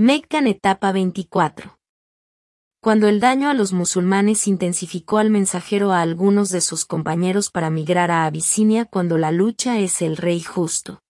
Meccan etapa 24. Cuando el daño a los musulmanes intensificó al mensajero a algunos de sus compañeros para migrar a Abisinia cuando la lucha es el rey justo.